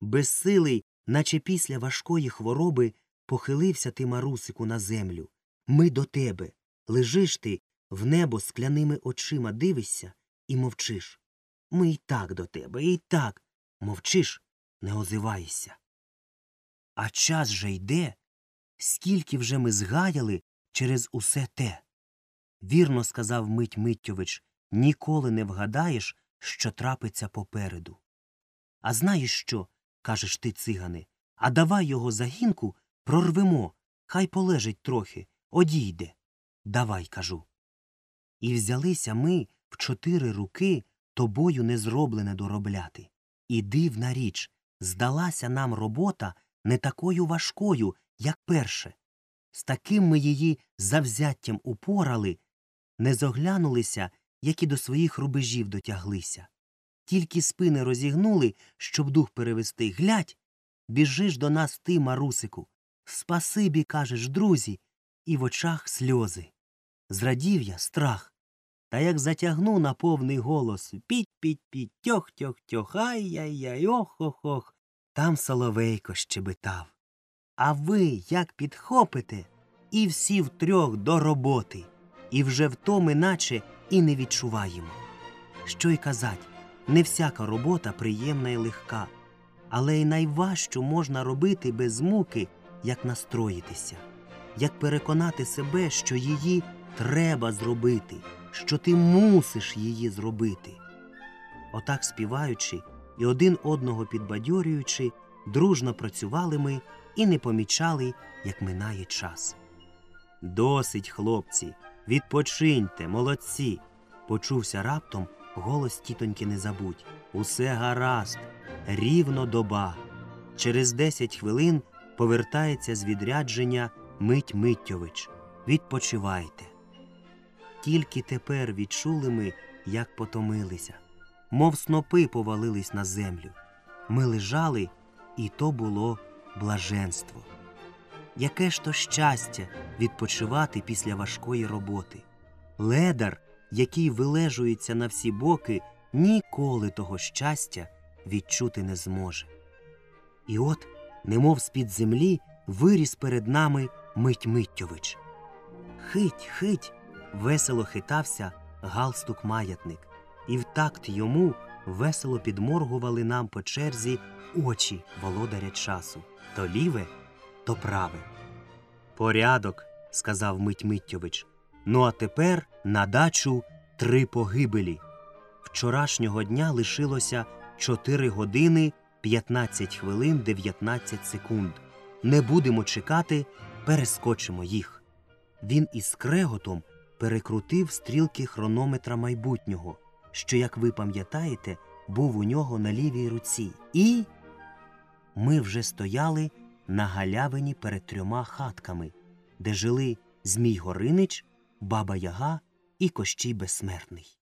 Безсилий, наче після важкої хвороби, похилився ти, Марусику, на землю. Ми до тебе. Лежиш ти, в небо скляними очима дивишся і мовчиш. Ми і так до тебе, і так. Мовчиш, не озиваєшся. А час же йде, скільки вже ми згаяли через усе те. Вірно сказав Мить Миттєвич, ніколи не вгадаєш, що трапиться попереду. А знаєш що? Кажеш ти, цигане, а давай його загінку прорвемо, хай полежить трохи, одійде. Давай, кажу. І взялися ми в чотири руки тобою незроблене доробляти. І дивна річ, здалася нам робота не такою важкою, як перше. З таким ми її завзяттям упорали, не зоглянулися, як і до своїх рубежів дотяглися. Тільки спини розігнули, щоб дух перевести. Глядь, біжиш до нас ти, Марусику. Спасибі, кажеш, друзі, і в очах сльози. Зрадів я страх. Та як затягну на повний голос піть піть піть тьох тьох тьох ай яй яй ох ох ох там соловейко щебетав. А ви як підхопите, і всі втрьох до роботи, і вже втоми наче і не відчуваємо. Що й казать, не всяка робота приємна і легка, але й найважчу можна робити без муки, як настроїтися, як переконати себе, що її треба зробити, що ти мусиш її зробити. Отак співаючи і один одного підбадьорюючи, дружно працювали ми і не помічали, як минає час. Досить, хлопці, відпочиньте, молодці. Почувся раптом голос тітоньки не забудь. Усе гаразд, рівно доба. Через десять хвилин повертається з відрядження Мить Миттєвич. Відпочивайте. Тільки тепер відчули ми, як потомилися, мов снопи повалились на землю. Ми лежали, і то було блаженство. Яке ж то щастя відпочивати після важкої роботи. Ледар, який вилежується на всі боки, ніколи того щастя відчути не зможе. І от, немов з-під землі, виріс перед нами Мить Миттєвич. Хить, хить, весело хитався галстук маятник, і в такт йому весело підморгували нам по черзі очі володаря часу то ліве, то праве. Порядок, сказав Мить Миттєвич. Ну а тепер на дачу три погибелі. Вчорашнього дня лишилося 4 години 15 хвилин 19 секунд. Не будемо чекати, перескочимо їх. Він із креготом перекрутив стрілки хронометра майбутнього, що, як ви пам'ятаєте, був у нього на лівій руці. І ми вже стояли на галявині перед трьома хатками, де жили Змій Горинич, Баба Яга і Кощій Безсмертний.